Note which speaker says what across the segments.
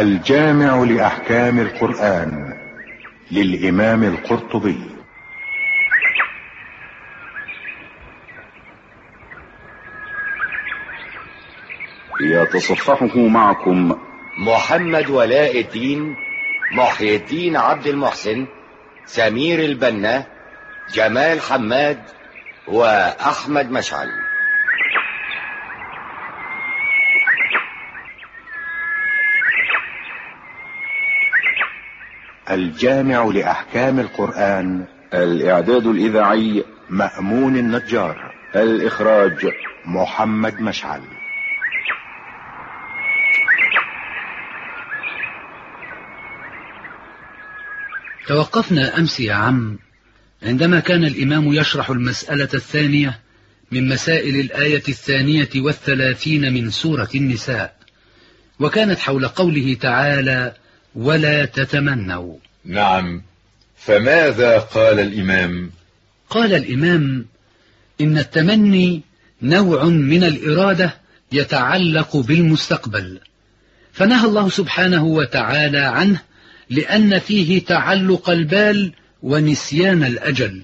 Speaker 1: الجامع لأحكام القرآن للإمام القرطبي.
Speaker 2: يتصفحه معكم
Speaker 3: محمد ولاء الدين محي الدين عبد المحسن سمير البنا جمال حماد وأحمد مشعل.
Speaker 1: الجامع لأحكام القرآن.
Speaker 2: الإعداد الإذاعي
Speaker 1: مأمون النجار.
Speaker 2: الإخراج
Speaker 1: محمد مشعل.
Speaker 4: توقفنا أمس يا عم. عندما كان الإمام يشرح المسألة الثانية من مسائل الآية الثانية والثلاثين من سورة النساء وكانت حول قوله تعالى ولا تتمنوا.
Speaker 5: نعم. فماذا قال الإمام؟
Speaker 4: قال الإمام إن التمني نوع من الإرادة يتعلق بالمستقبل. فنهى الله سبحانه وتعالى عنه لأن فيه تعلق البال ونسيان الأجل.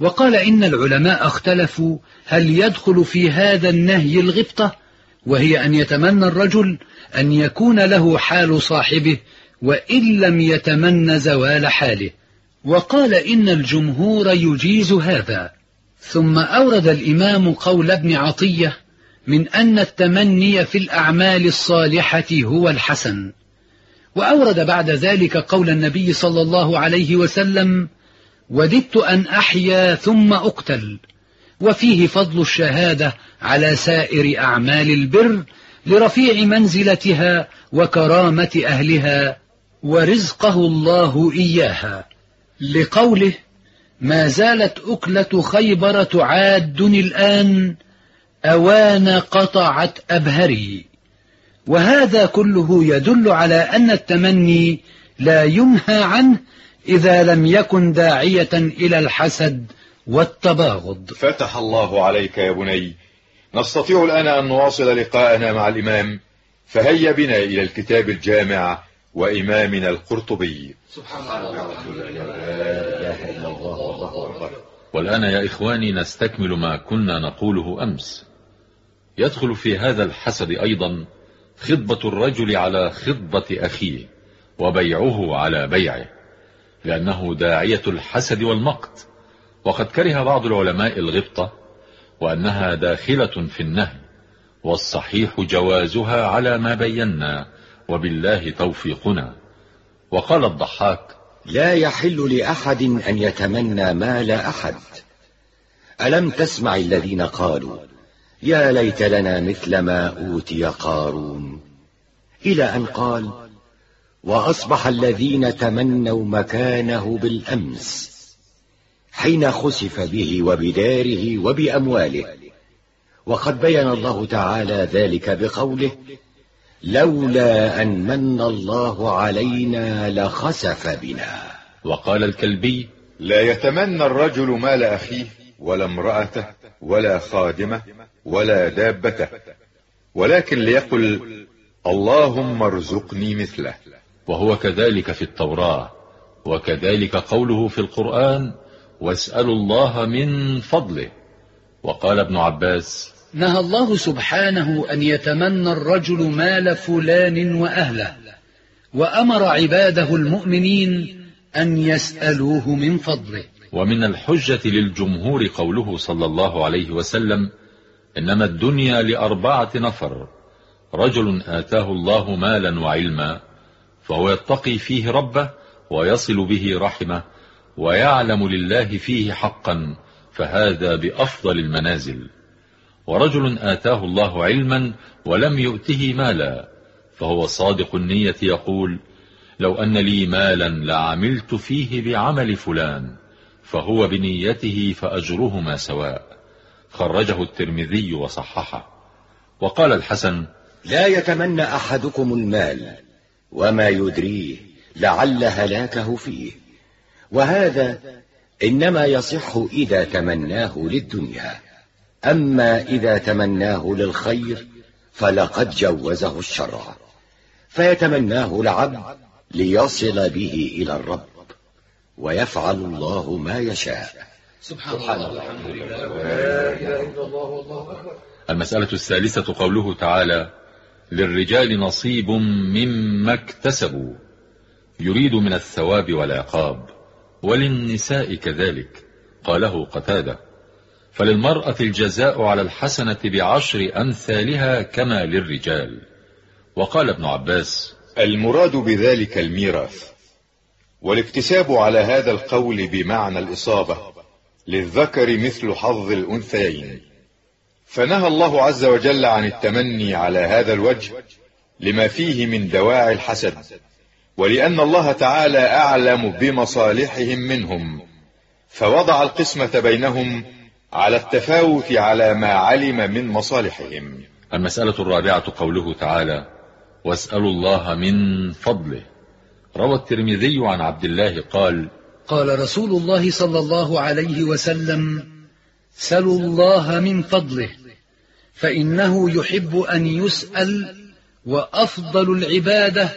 Speaker 4: وقال إن العلماء اختلفوا هل يدخل في هذا النهي الغبطة وهي أن يتمنى الرجل أن يكون له حال صاحبه وإن لم يتمنى زوال حاله. وقال إن الجمهور يجيز هذا. ثم أورد الإمام قول ابن عطية من أن التمني في الأعمال الصالحة هو الحسن. وأورد بعد ذلك قول النبي صلى الله عليه وسلم وددت أن أحيا ثم أقتل وفيه فضل الشهادة على سائر أعمال البر لرفيع منزلتها وكرامة أهلها ورزقه الله إياها. لقوله ما زالت أكلة خيبر تعادني الآن أوان قطعت أبهري. وهذا كله يدل على أن التمني لا ينهى عنه إذا لم يكن داعية إلى الحسد والتباغض.
Speaker 5: فتح الله عليك يا بني نستطيع الآن أن نواصل لقاءنا مع الإمام فهيا بنا إلى الكتاب الجامع وإمامنا القرطبي.
Speaker 3: سبحان الله
Speaker 6: والآن يا إخواني نستكمل ما كنا نقوله أمس. يدخل في هذا الحسد أيضا خطبة الرجل على خطبة أخيه وبيعه على بيعه لأنه داعية الحسد والمقت. وقد كره بعض العلماء الغبطة وأنها داخلة في النهي والصحيح جوازها على ما بينا. وبالله توفيقنا. وقال الضحاك
Speaker 3: لا يحل لأحد أن يتمنى مال أحد. ألم تسمع الذين قالوا يا ليت لنا مثل ما أوتي قارون؟ إلى أن قال وأصبح الذين تمنوا مكانه بالأمس حين خسف به وبداره وبأمواله. وقد بين الله تعالى ذلك بقوله لولا أن من الله علينا لخسف بنا.
Speaker 6: وقال الكلبي
Speaker 5: لا يتمنى الرجل مال أخيه ولا امرأته ولا خادمه ولا دابته. ولكن ليقل اللهم ارزقني مثله.
Speaker 6: وهو كذلك في التوراة وكذلك قوله في القرآن واسألوا الله من فضله. وقال ابن عباس
Speaker 4: نهى الله سبحانه أن يتمنى الرجل مال فلان وأهله وأمر عباده المؤمنين أن يسألوه من فضله.
Speaker 6: ومن الحجة للجمهور قوله صلى الله عليه وسلم إنما الدنيا لأربعة نفر رجل آتاه الله مالا وعلما فهو يتقي فيه ربه ويصل به رحمه ويعلم لله فيه حقا فهذا بأفضل المنازل. ورجل آتاه الله علما ولم يؤته مالا فهو صادق النية يقول لو أن لي مالا لعملت فيه بعمل فلان فهو بنيته فأجرهما سواء. خرجه الترمذي وصححه. وقال الحسن
Speaker 3: لا يتمنى أحدكم المال وما يدريه لعل هلاكه فيه وهذا إنما يصح إذا تمناه للدنيا. أما إذا تمناه للخير فلقد جوزه الشرع فيتمناه العبد ليصل به إلى الرب ويفعل الله ما يشاء.
Speaker 4: سبحان الله
Speaker 6: المسألة الثالثة قوله تعالى للرجال نصيب مما اكتسبوا يريد من الثواب والعقاب وللنساء كذلك. قاله قتادة فللمرأة الجزاء على الحسنة بعشر أمثالها كما للرجال. وقال ابن عباس
Speaker 5: المراد بذلك الميراث والاكتساب على هذا القول بمعنى الإصابة للذكر مثل حظ الأنثيين. فنهى الله عز وجل عن التمني على هذا الوجه لما فيه من دواعي الحسد ولأن الله تعالى أعلم بمصالحهم منهم فوضع القسمة بينهم على التفاوت على ما علم من مصالحهم.
Speaker 6: المسألة الرابعة قوله تعالى واسألوا الله من فضله. روى الترمذي عن عبد الله قال
Speaker 4: قال رسول الله صلى الله عليه وسلم سلوا الله من فضله فإنه يحب أن يسأل وأفضل العبادة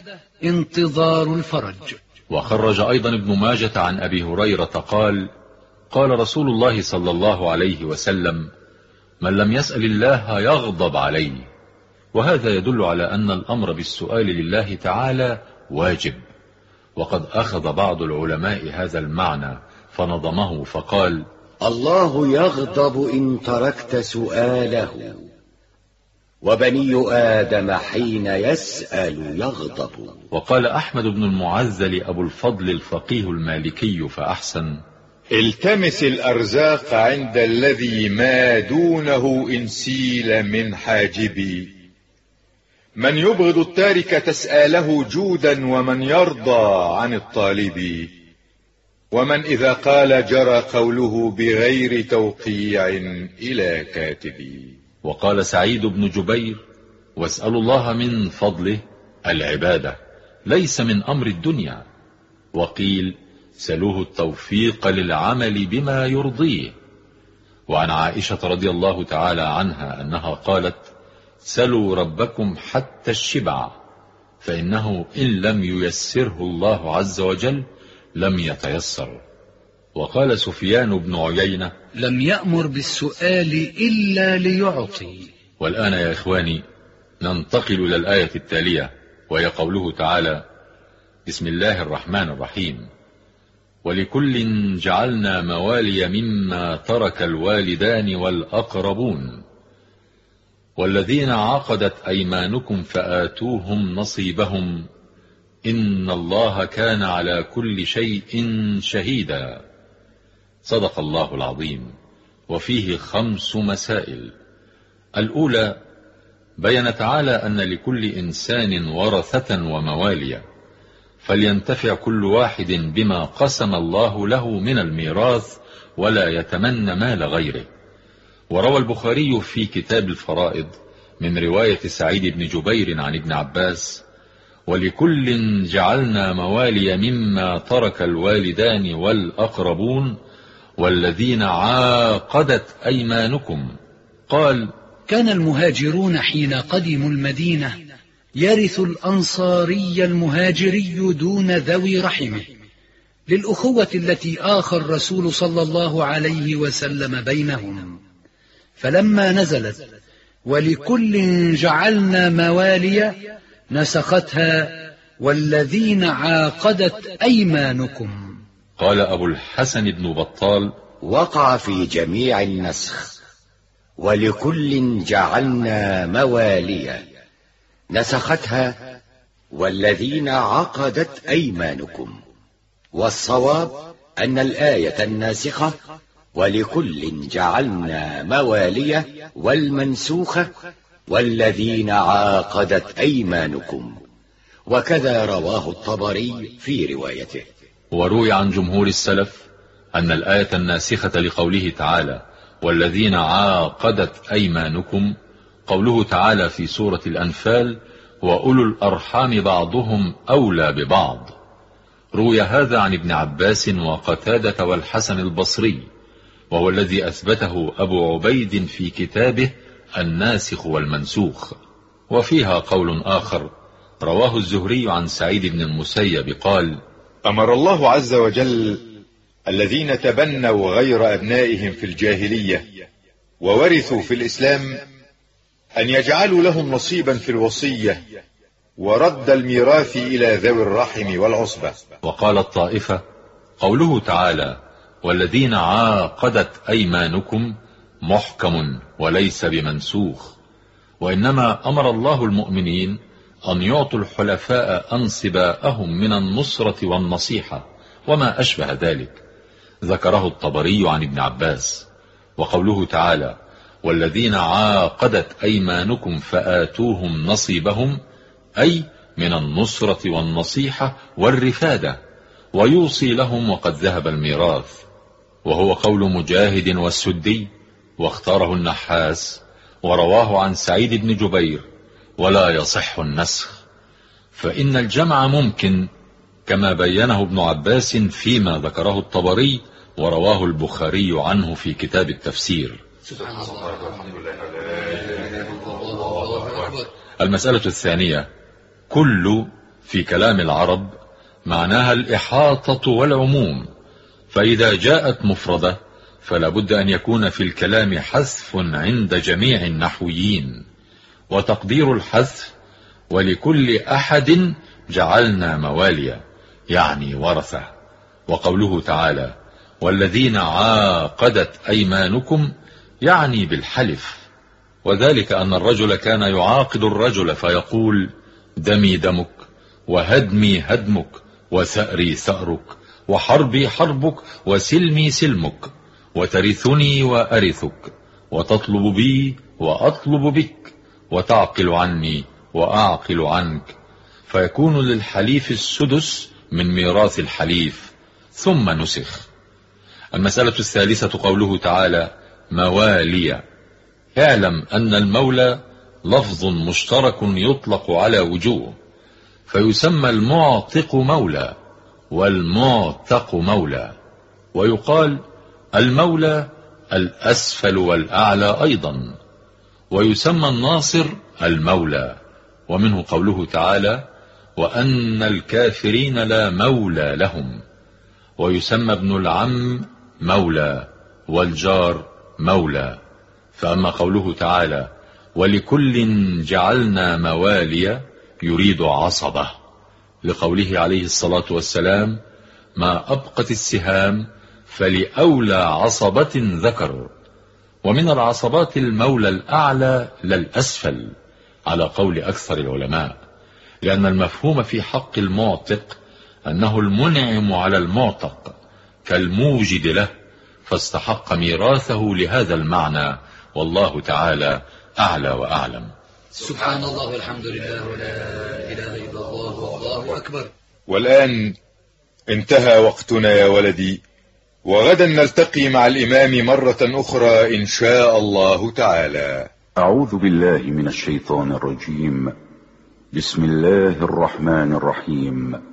Speaker 4: انتظار الفرج.
Speaker 6: وخرج أيضا ابن ماجة عن أبي هريرة قال قال رسول الله صلى الله عليه وسلم من لم يسأل الله يغضب عليه. وهذا يدل على أن الأمر بالسؤال لله تعالى واجب. وقد أخذ بعض العلماء هذا المعنى فنظمه فقال
Speaker 3: الله يغضب إن تركت سؤاله وبني آدم حين يسأل يغضب.
Speaker 6: وقال أحمد بن المعزل أبو الفضل الفقيه المالكي فأحسن
Speaker 5: التمس الأرزاق عند الذي ما دونه إن سيل من حاجبي. من يبغض التارك تسأله جودا ومن يرضى عن الطالب. ومن إذا قال جرى قوله بغير توقيع إلى كاتبي
Speaker 6: وقال سعيد بن جبير واسألوا الله من فضله العبادة ليس من أمر الدنيا. وقيل سلوه التوفيق للعمل بما يرضيه. وعن عائشة رضي الله تعالى عنها أنها قالت سلوا ربكم حتى الشبع فإنه إن لم ييسره الله عز وجل لم يتيسر. وقال سفيان بن عيينة
Speaker 4: لم يأمر بالسؤال إلا ليعطي.
Speaker 6: والآن يا إخواني ننتقل إلى الآية التالية وهي قوله تعالى بسم الله الرحمن الرحيم. ولكل جعلنا موالي مما ترك الوالدان والأقربون. والذين عقدت أيمانكم فآتوهم نصيبهم. إن الله كان على كل شيء شهيدا. صدق الله العظيم. وفيه خمس مسائل. الأولى بين تعالى أن لكل إنسان ورثة ومواليا فلينتفع كل واحد بما قسم الله له من الميراث ولا يتمنى مال غيره. وروى البخاري في كتاب الفرائض من رواية سعيد بن جبير عن ابن عباس ولكل جعلنا موالي مما ترك الوالدان والأقربون والذين عاقدت أيمانكم. قال
Speaker 4: كان المهاجرون حين قدموا المدينة يرث الأنصاري المهاجري دون ذوي رحمه. للأخوة التي آخى الرسول صلى الله عليه وسلم بينهم. فلما نزلت ولكل جعلنا موالي نسختها والذين عاقدت أيمانكم.
Speaker 6: قال أبو الحسن بن بطال
Speaker 3: وقع في جميع النسخ ولكل جعلنا مواليا نسختها والذين عقدت أيمانكم والصواب أن الآية الناسخة ولكل جعلنا موالية والمنسوخة والذين عاقدت أيمانكم وكذا رواه الطبري في روايته.
Speaker 6: وروي عن جمهور السلف أن الآية الناسخة لقوله تعالى والذين عاقدت أيمانكم قوله تعالى في سورة الأنفال وأولو الأرحام بعضهم أولى ببعض. روي هذا عن ابن عباس وقتادة والحسن البصري وهو الذي أثبته أبو عبيد في كتابه الناسخ والمنسوخ. وفيها قول آخر رواه الزهري عن سعيد بن المسيب قال
Speaker 5: أمر الله عز وجل الذين تبنوا غير أبنائهم في الجاهلية وورثوا في الإسلام أن يجعلوا لهم نصيبا في الوصية ورد الميراث إلى ذوي الرحم والعصبة.
Speaker 6: وقال الطائفة قوله تعالى والذين عاقدت أيمانكم محكم وليس بمنسوخ وإنما أمر الله المؤمنين أن يعطوا الحلفاء أنصباءهم من النصرة والنصيحة وما أشبه ذلك. ذكره الطبري عن ابن عباس. وقوله تعالى والذين عاقدت أيمانكم فآتوهم نصيبهم أي من النصرة والنصيحة والرفادة ويوصي لهم وقد ذهب الميراث. وهو قول مجاهد والسدي واختاره النحاس ورواه عن سعيد بن جبير ولا يصح النسخ. فإن الجمع ممكن كما بينه ابن عباس فيما ذكره الطبري ورواه البخاري عنه في كتاب التفسير. سبحان الله. المسألة الثانية كل في كلام العرب معناها الإحاطة والعموم. فإذا جاءت مفردة فلا بد أن يكون في الكلام حذف عند جميع النحويين. وتقدير الحذف ولكل أحد جعلنا مواليا يعني ورثة. وقوله تعالى والذين عاقدت أيمانكم يعني بالحلف. وذلك أن الرجل كان يعاقد الرجل فيقول دمي دمك وهدمي هدمك وثأري ثأرك وحربي حربك وسلمي سلمك وترثني وأرثك وتطلب بي وأطلب بك وتعقل عني وأعقل عنك. فيكون للحليف السدس من ميراث الحليف. ثم نسخ. المسألة الثالثة قوله تعالى موالي. اعلم أن المولى لفظ مشترك يطلق على وجوه فيسمى المعتق مولى والمعتق مولى ويقال المولى الأسفل والأعلى أيضا ويسمى الناصر المولى ومنه قوله تعالى وأن الكافرين لا مولى لهم ويسمى ابن العم مولى والجار مولى. فأما قوله تعالى ولكل جعلنا مواليا يريد عصبة لقوله عليه الصلاة والسلام ما أبقت السهام فلأولى عصبة ذكر ومن العصبات المولى الأعلى للأسفل على قول أكثر العلماء. لأن المفهوم في حق المعتق أنه المنعم على المعتق كالموجد له. فاستحق ميراثه لهذا المعنى. والله تعالى أعلى وأعلم.
Speaker 4: سبحان الله والحمد لله ولا إله إلا الله والله أكبر.
Speaker 5: والآن انتهى وقتنا يا ولدي وغدا نلتقي مع الإمام مرة أخرى إن شاء الله تعالى.
Speaker 2: أعوذ بالله من الشيطان الرجيم. بسم الله الرحمن الرحيم.